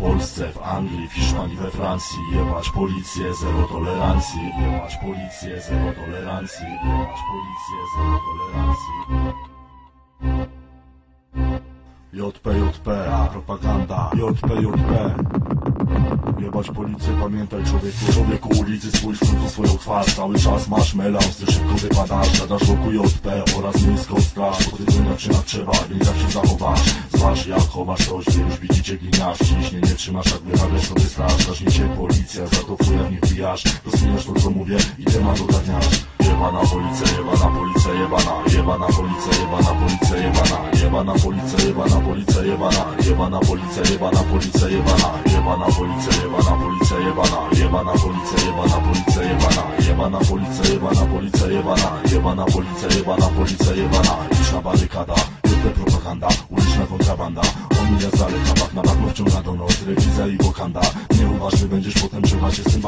Polsce, w Anglii, w Hiszpanii, we Francji. Jebać policję, zero tolerancji. Jebać policję, zero tolerancji. Jebać policję, zero tolerancji. JPJP, propaganda. JPJP Jebać policję, pamiętaj człowieku. Człowieku ulicy, spójrz w końcu swoją twarz. Cały czas masz melanż, ty szybko wypadasz. Gadasz wokół JP oraz miejską straż. Powiedzenia czy na trzeba, więc jak się zachowasz. Zważ jak chowasz gdy już widzicie gliniarz Ciśnienie trzymasz, jak wyrabiasz sobie straż Zacznie cię policja, za to chuja w nich pijasz Rozmieniasz to co mówię i temat ogarniasz. Jebana policja, jebana policja, jebana. Jebana policja, jebana policja, jebana Jebana policja, jebana policja, jebana Jebana policja, jebana policja, jebana Jebana policja, jebana policja, jebana Jebana policja, jebana policja, jebana Jebana policja, jebana policja, jebana Jebana policja, jebana policja, jebana Liczna barykada, jedna propaganda Uliczna kontrabanda On jak zaleka, bak na bak wciąga do nos Rewizja i wokanda Nieuważny będziesz potem trzeba się z tym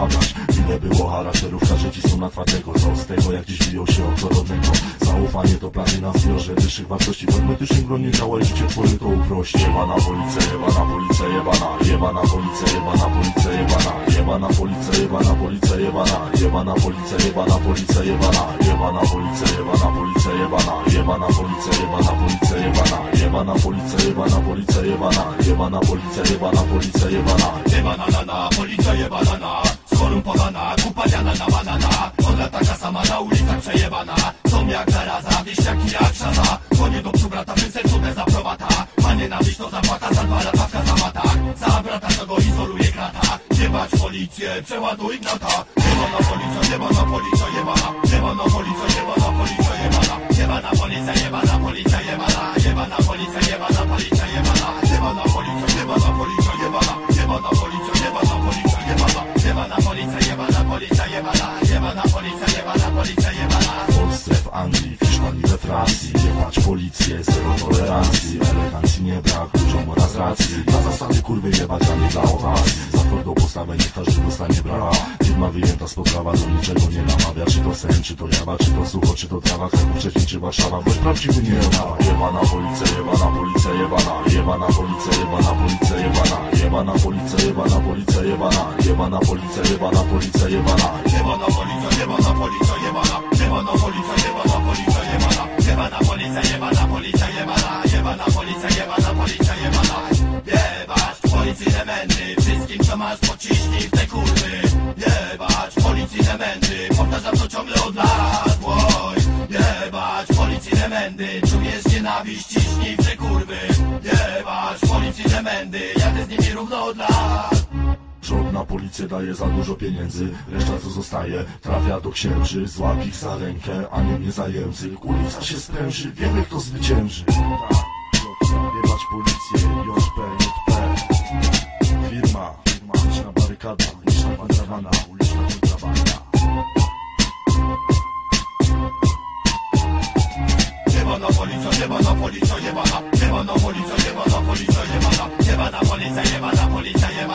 Ile było charakterów, każdy są na twardego Co z tego jak dziś biją się o Zaufanie to plany na zbiorze wyższych wartości W hermetycznym gronie działa życie twoje to uprości Jebana policja, jebana policja, jebana Jebana policja, jebana policja, jebana Jebana policja, jebana policja, jebana Jebana policja, jebana policja, jebana Jebana policja, jebana policja, jebana Jebana policja, jebana policja, jebana Jebana policja, jebana policja, jebana Jebana policja, jebana policja, jebana Jebana na na, policja jebana na Skorumpowana, kupaniana policję, przeładuj gnata Jebana policja, jebana policja, jebana Jebana policja, jebana policja, jebana Jebana policja, jebana policja, jebana Jebana policja, jebana policja, jebana Jebana policja, jebana policja, jebana Jebana policja, jebana policja, jebana Jebana policja, jebana policja, jebana Jebana policja, jebana policja, jebana W Polsce, w Anglii, w Hiszpanii, we Francji Jebać policję, zero tolerancji Elegancji nie brak, ludziom oraz racji Na zasady kurwy jebać, a nie dla okazji postawę niech każdy dostanie brawa Firma wyjęta z poprawa, do niczego nie namawia Czy to sen, czy to jawa, czy to sucho, czy to trawa Kraków, Szczecin, czy Warszawa, choć prawdziwy nie ma Jebana policja, jebana policja, jebana Jebana policja, jebana policja, jebana Jebana policja, jebana policja, jebana Jebana policja, jebana policja, jebana Jebana policja, jebana policja, jebana Jebana policja, jebana policja, jebana jebana policja, jebana masz pociśnij w te kurwy. Jebać Powtarzam to ciągle od lat. Oj, Jebać policji elementy Czujesz nienawiść, ciśnij w te kurwy. Jebać policji elementy Jadę z nimi równo od lat. Rząd na policję daje za dużo pieniędzy. Reszta co zostaje trafia do księży. Złap ich za rękę, a nie mnie za język Ulica się spręży, wiemy kto zwycięży. Jebać policję, barykada Liczna kwadrowana, uliczna kontrabanda Jebana policja, jebana policja, jebana Jebana policja, jebana policja, jebana